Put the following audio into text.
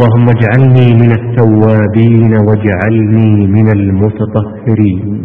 اللهم اجعلني من التوابين واجعلني من المتطهرين.